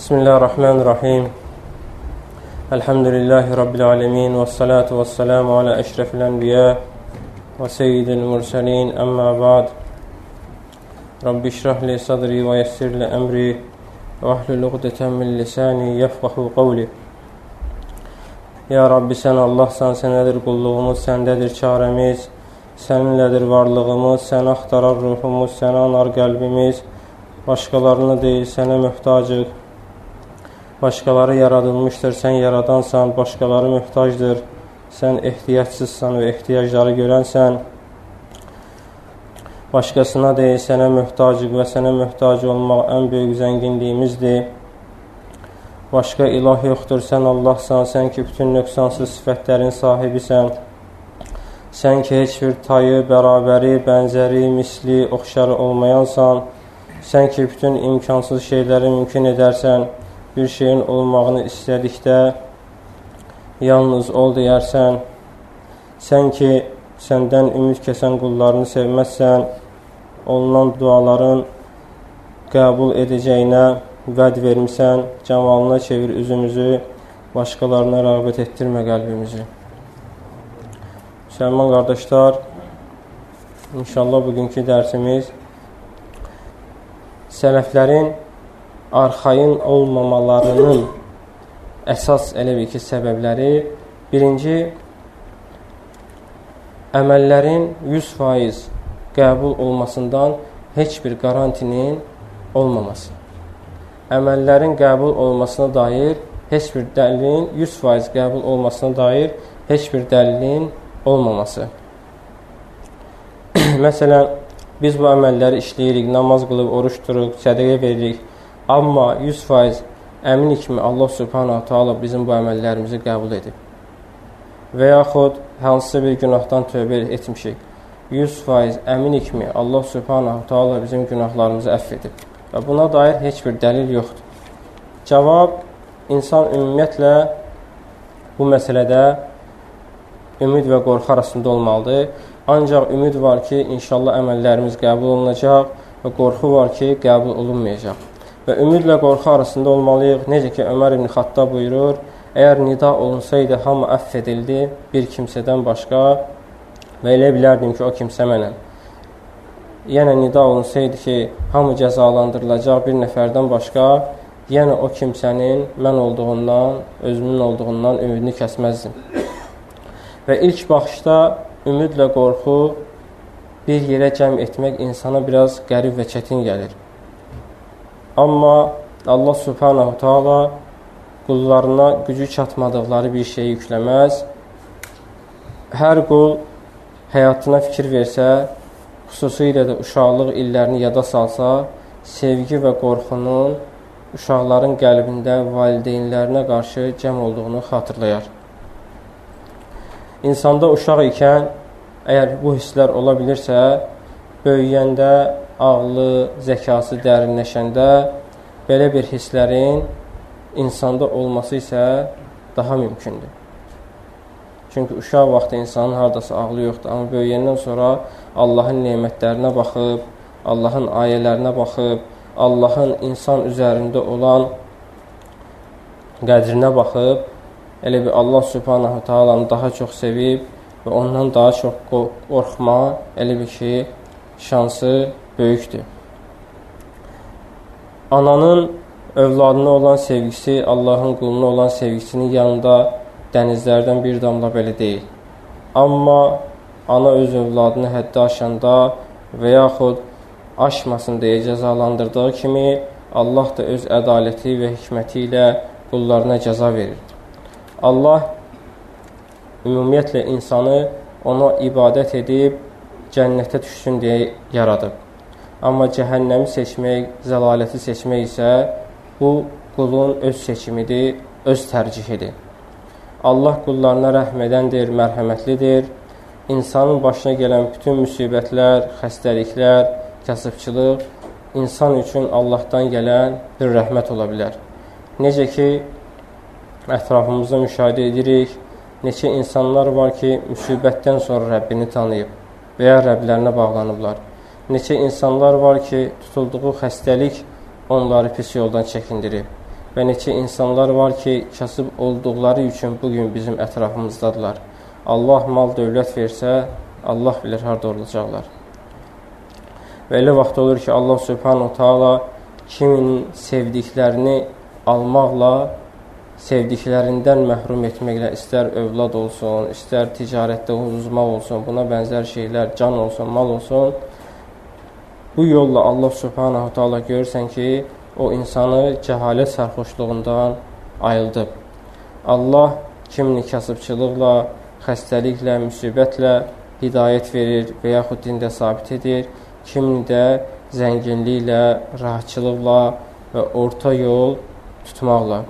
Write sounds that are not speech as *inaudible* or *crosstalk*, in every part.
Bismillahirrahmanirrahim. Elhamdülillahi Rabbil alemin. Və salatu və salamu alə əşrəfil ənbiyə və seyyidil mürsəlin. Əmmə bəd. Rabbi şirahli sadri və yəssirli əmri və əhlül uqdətən min lisani yəfqəhu qavli. Ya Rabbi, sən Allahsan, sənədir qulluğumuz, səndədir çarəmiz, səninlədir varlığımız, səni axtarar ruhumuz, səni anar qəlbimiz, başqalarına deyil, sənə möhtacıq. Başqaları yaradılmışdır, sən yaradansan, başqaları möhtacdır, sən ehtiyacsızsan və ehtiyacları görənsən. Başqasına deyil, sənə möhtacıq və sənə möhtac olmaq ən böyük zənginliyimizdir. Başqa ilah yoxdur, sən Allahsan, sən ki, bütün nöqsansız sifətlərin sahibisən. Sən ki, heç bir tayı, bərabəri, bənzəri, misli, oxşarı olmayansan. Sən ki, bütün imkansız şeyləri mümkün edərsən. Bir şeyin olmağını istədikdə yalnız ol deyərsən. Sən ki, səndən ümid kəsən qullarını sevməzsən. Olunan duaların qəbul edəcəyinə vəd vermisən, cəmalına çevir üzümüzü, başqalarına rəğbət etdirmə qəlbimizi. Müsəlman qardaşlar, inşallah bugünkü dərsimiz sələflərin arxayın olmamalarının əsas elə bir ki, səbəbləri birinci, əməllərin 100% qəbul olmasından heç bir qarantinin olmaması əməllərin qəbul olmasına dair heç bir dəlilin 100% qəbul olmasına dair heç bir dəlilin olmaması. *clears throat* Məsələn, biz bu əməlləri işləyirik, namaz qılıb, oruç tuturuq, sədəqə veririk. Amma 100% əminik mi Allah Subhanahu taala bizim bu əməllərimizi qəbul edib? Və yaxud hansısa bir günahdan tövbə etmişik. 100% əminik mi Allah Subhanahu taala bizim günahlarımızı əfv edib? Və buna dair heç bir dəlil yoxdur. Cavab, insan ümumiyyətlə bu məsələdə ümid və qorxu arasında olmalıdır. Ancaq ümid var ki, inşallah əməllərimiz qəbul olunacaq və qorxu var ki, qəbul olunmayacaq. Və ümidlə qorxu arasında olmalıyıq. Necə ki, Ömər ibn Xattab buyurur, əgər nida olunsaydı, hamı əff edildi bir kimsədən başqa və elə bilərdim ki, o kimsə mənəm yenə nida olunsaydı ki, hamı cəzalandırılacaq bir nəfərdən başqa, yenə o kimsənin mən olduğundan, özümün olduğundan ümidini kəsməzdim. Və ilk baxışda ümidlə qorxu bir yerə cəm etmək insana biraz qərib və çətin gəlir. Amma Allah subhanahu taala qullarına gücü çatmadıqları bir şeyi yükləməz. Hər qul həyatına fikir versə, xüsusilə də uşaqlıq illərini yada salsa, sevgi və qorxunun uşaqların qəlbində valideynlərinə qarşı cəm olduğunu xatırlayar. İnsanda uşaq ikən, əgər bu hisslər ola bilirsə, böyüyəndə, ağlı, zəkası dərinləşəndə belə bir hisslərin insanda olması isə daha mümkündür. Çünki uşaq vaxtı insanın hardasa ağlı yoxdur, amma böyüyəndən sonra Allahın nemətlərinə baxıb, Allahın ayələrinə baxıb, Allahın insan üzərində olan qədrinə baxıb, elə bir Allah subhanahu taalanı daha çox sevib və ondan daha çox qorxma, elə bir ki, şansı böyükdür. Ananın övladına olan sevgisi Allahın quluna olan sevgisinin yanında dənizlərdən bir damla belə deyil. Amma ana öz övladını həddə aşanda və yaxud aşmasın deyə cəzalandırdığı kimi Allah da öz ədaləti və hikməti ilə qullarına cəza verir. Allah ümumiyyətlə insanı ona ibadət edib cənnətə düşsün deyə yaradıb. Amma cəhənnəmi seçmək, zəlaləti seçmək isə bu qulun öz seçimidir, öz tərcihidir. Allah qullarına rəhm edəndir, mərhəmətlidir. İnsanın başına gələn bütün müsibətlər, xəstəliklər, kasıbçılıq insan üçün Allahdan gələn bir rəhmət ola bilər. Necə ki, ətrafımızda müşahidə edirik, neçə insanlar var ki, müsibətdən sonra Rəbbini tanıyıb və ya Rəblərinə bağlanıblar. Neçə insanlar var ki, tutulduğu xəstəlik onları pis yoldan çəkindirib və neçə insanlar var ki, kasıb olduqları üçün bugün bizim ətrafımızdadılar. Allah mal dövlət versə, Allah bilir harda olacaqlar. Və elə vaxt olur ki, Allah subhanahu taala kimin sevdiklərini almaqla sevdiklərindən məhrum etməklə istər övlad olsun, istər ticarətdə uzmaq olsun, buna bənzər şeylər, can olsun, mal olsun, bu yolla Allah subhanahu taala görürsən ki, o insanı cəhalət sərxoşluğundan ayıldıb. Allah kimini kasıbçılıqla, xəstəliklə, müsibətlə hidayət verir və yaxud dində sabit edir, kimini də zənginliklə, rahatçılıqla və orta yol tutmaqla.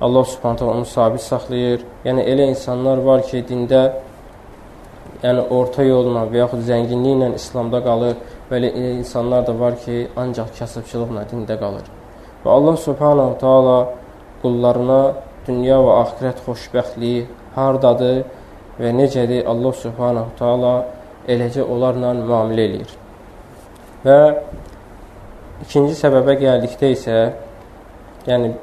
Allah Subhanahu onu sabit saxlayır. Yəni elə insanlar var ki, dində yəni orta yolla və yaxud zənginliklə İslamda qalır. Belə insanlar da var ki, ancaq kasıbçılıqla dində qalır. Və Allah Subhanahu taala qullarına dünya və axirət xoşbəxtliyi hardadır və necədir Allah Subhanahu taala eləcə onlarla müamilə eləyir. Və ikinci səbəbə gəldikdə isə yəni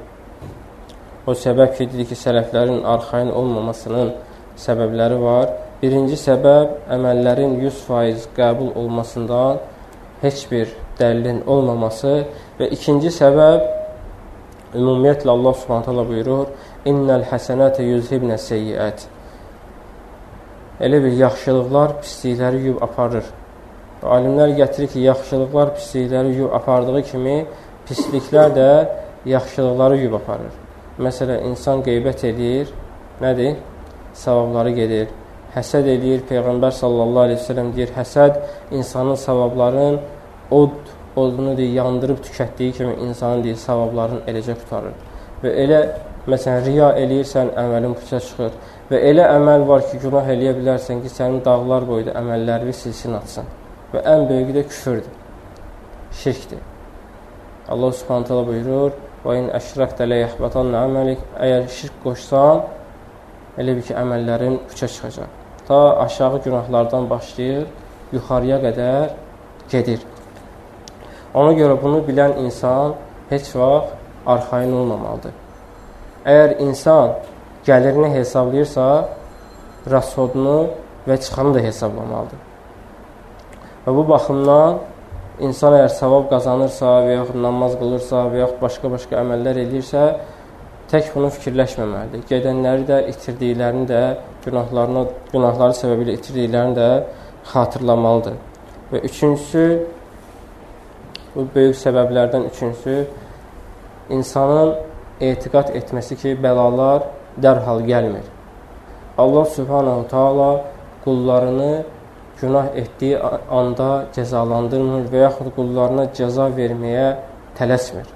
O səbəb ki, dedi ki, sələflərin arxain olmamasının səbəbləri var. Birinci səbəb əməllərin 100% qəbul olmasından heç bir dəlilin olmaması və ikinci səbəb ümumiyyətlə Allah Subhanahu taala buyurur: "İnnel hasenate yuzhibne seyyiat." Elə bir yaxşılıqlar pislikləri yuyub aparır. Alimlər gətirir ki, yaxşılıqlar pislikləri yuyub apardığı kimi pisliklər də yaxşılıqları yuyub aparır. Məsələn, insan qeybət edir, nədir? Savabları gedir. Həsəd edir, Peyğəmbər sallallahu aleyhi ve sellem deyir, həsəd insanın savabların od, odunu deyir, yandırıb tükətdiyi kimi insanın deyir, savablarını eləcə qutarır. Və elə, məsələn, riya eləyirsən, əməlin puça çıxır. Və elə əməl var ki, günah eləyə bilərsən ki, sənin dağlar boyda əməllərini silsin atsın. Və ən böyüyü də küfürdür, şirkdir. Allah subhanətələ buyurur, Və in əşrəqdə lə yəhbətanna əməlik Əgər şirk qoşsan, elə bir ki, əməllərin üçə çıxacaq. Ta aşağı günahlardan başlayır, yuxarıya qədər gedir. Ona görə bunu bilən insan heç vaxt arxain olmamalıdır. Əgər insan gəlirini hesablayırsa, rasodunu və çıxanı da hesablamalıdır. Və bu baxımdan insan əgər savab qazanırsa və yaxud namaz qılırsa və yaxud başqa-başqa əməllər edirsə, tək bunu fikirləşməməlidir. Gedənləri də, itirdiklərini də, günahlarını, günahları səbəbilə itirdiklərini də xatırlamalıdır. Və üçüncüsü, bu böyük səbəblərdən üçüncüsü, insanın etiqat etməsi ki, bəlalar dərhal gəlmir. Allah subhanahu taala qullarını günah etdiyi anda cəzalandırmır və yaxud qullarına cəza verməyə tələsmir.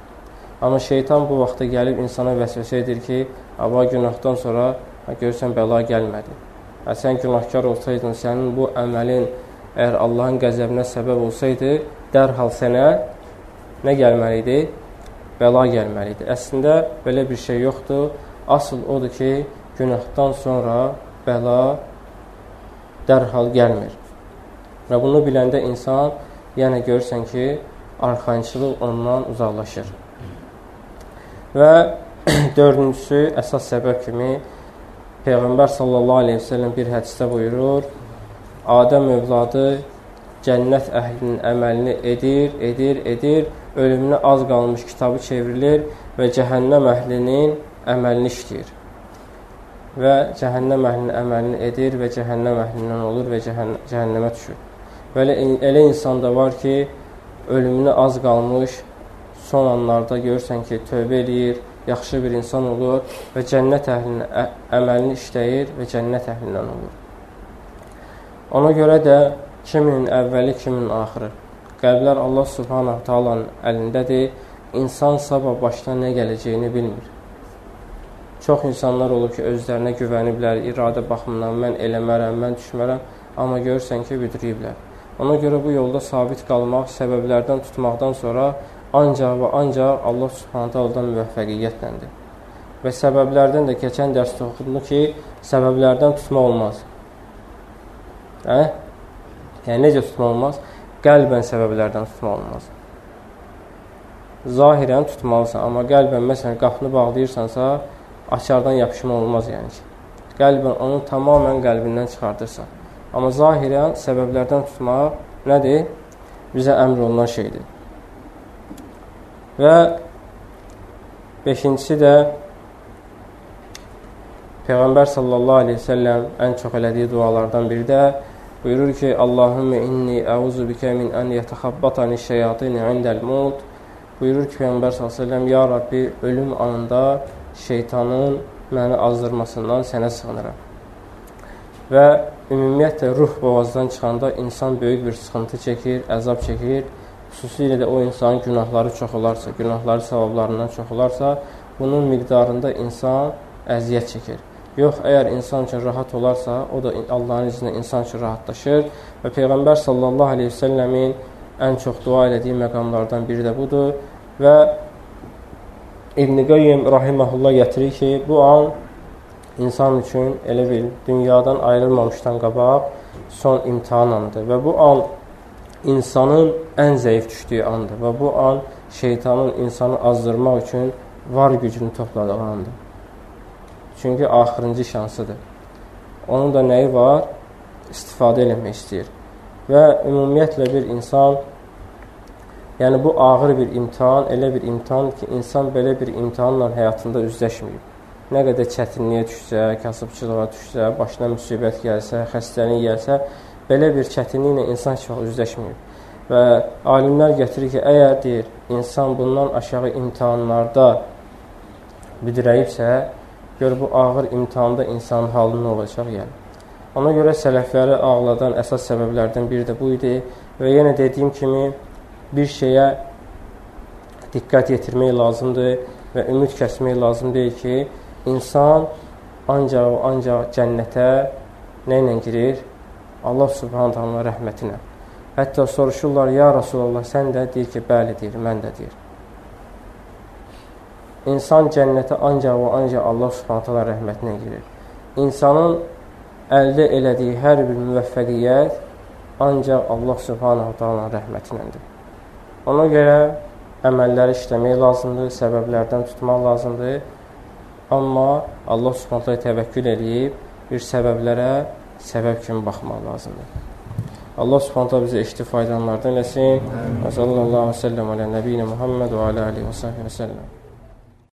Amma şeytan bu vaxtda gəlib insana vəsvəsə edir ki, ava günahdan sonra görsən bəla gəlmədi. Hə, sən günahkar olsaydın, sənin bu əməlin əgər Allahın qəzəbinə səbəb olsaydı, dərhal sənə nə gəlməli idi? Bəla gəlməli idi. Əslində belə bir şey yoxdur. Asıl odur ki, günahdan sonra bəla dərhal gəlmir. Və bunu biləndə insan, yəni görürsən ki, arxançılıq ondan uzaqlaşır. Və *clears throat* dördüncüsü, əsas səbəb kimi Peyğəmbər sallallahu aleyhi ve sellem bir hədisdə buyurur, Adəm övladı cənnət əhlinin əməlini edir, edir, edir, ölümünə az qalmış kitabı çevrilir və cəhənnəm əhlinin əməlini işləyir. Və cəhənnəm əhlinin əməlini edir və cəhənnəm əhlindən olur və cəhənnəmə düşür. Belə elə insan da var ki, ölümünə az qalmış, son anlarda görürsən ki, tövbə eləyir, yaxşı bir insan olur və cənnət əhlinin ə, əməlini işləyir və cənnət əhlindən olur. Ona görə də kimin əvvəli, kimin axırı. Qəlblər Allah Subhanahu taalanın əlindədir. İnsan sabah başına nə gələcəyini bilmir. Çox insanlar olub ki, özlərinə güvəniblər, iradə baxımından mən eləmərəm, mən düşmərəm, amma görürsən ki, büdürüyüblər. Ona görə bu yolda sabit qalmaq, səbəblərdən tutmaqdan sonra ancaq və ancaq Allah Subhanahu taala'dan müvəffəqiyyətləndir. Və səbəblərdən də keçən dərsdə oxudum ki, səbəblərdən tutmaq olmaz. Hə? Yəni necə tutmaq olmaz? Qəlbən səbəblərdən tutmaq olmaz. zahirən tutmalısan. Amma qəlbən məsələn qapını bağlayırsansa, açardan yapışma olmaz yəni ki. Qəlbən onu tamamən qəlbindən çıxardırsan. Amma zahirən səbəblərdən tutmaq nədir? Bizə əmr olunan şeydir. Və beşincisi də Peyğəmbər sallallahu aleyhi ve selləm ən çox elədiyi dualardan biri də buyurur ki, Allahümme inni əuzu bikə min ən yətəxabbatani şeyatini indəl mut buyurur ki, Peyğəmbər s.ə.v Ya Rabbi, ölüm anında şeytanın məni azdırmasından sənə sığınıram. Və ümumiyyətlə, ruh boğazdan çıxanda insan böyük bir sıxıntı çəkir, əzab çəkir. Xüsusilə də o insanın günahları çox olarsa, günahları savablarından çox olarsa, bunun miqdarında insan əziyyət çəkir. Yox, əgər insan üçün rahat olarsa, o da Allahın izni insan üçün rahatlaşır və Peyğəmbər sallallahu aleyhi ve səlləmin ən çox dua elədiyi məqamlardan biri də budur və İbn-i Qayyim rahiməhullah gətirir ki, bu an insan üçün elə bil dünyadan ayrılmamışdan qabaq son imtihan anıdır və bu an insanın ən zəif düşdüyü andır və bu an şeytanın insanı azdırmaq üçün var gücünü topladığı andır. Çünki axırıncı şansıdır. Onun da nəyi var? İstifadə eləmək istəyir. Və ümumiyyətlə bir insan, yəni bu ağır bir imtihan, elə bir imtihan ki, insan belə bir imtihanla həyatında üzləşməyib. Nə qədər çətinliyə düşsə, kasıbçılığa düşsə, başına müsibət gəlsə, xəstəlik gəlsə, belə bir çətinliklə insan çox üzləşməyib. Və alimlər gətirir ki, əgər deyir, insan bundan aşağı imtihanlarda bidirəyibsə, Gör bu ağır imtihanda insanın halı nə olacaq yəni. Ona görə sələfləri ağladan əsas səbəblərdən biri də bu idi və yenə dediyim kimi bir şeyə diqqət yetirmək lazımdır və ümid kəsmək lazım deyil ki, insan ancaq ancaq cənnətə nə ilə girir? Allah subhanahu taala rəhmətinə. Hətta soruşurlar: "Ya Rasulullah, sən də?" deyir ki, "Bəli" deyir, mən də deyir. İnsan cənnətə ancaq və ancaq Allah subhanətələ rəhmətinə girir. İnsanın əldə elədiyi hər bir müvəffəqiyyət ancaq Allah subhanətələ rəhmətinədir. Ona görə əməlləri işləmək lazımdır, səbəblərdən tutmaq lazımdır. Amma Allah subhanətələ təvəkkül edib bir səbəblərə səbəb kimi baxmaq lazımdır. Allah subhanətə bizə eşitib faydalanlardan eləsin. Və sallallahu aleyhi və səlləm alə nəbiyyə Muhammed və alə səhbə və səlləm.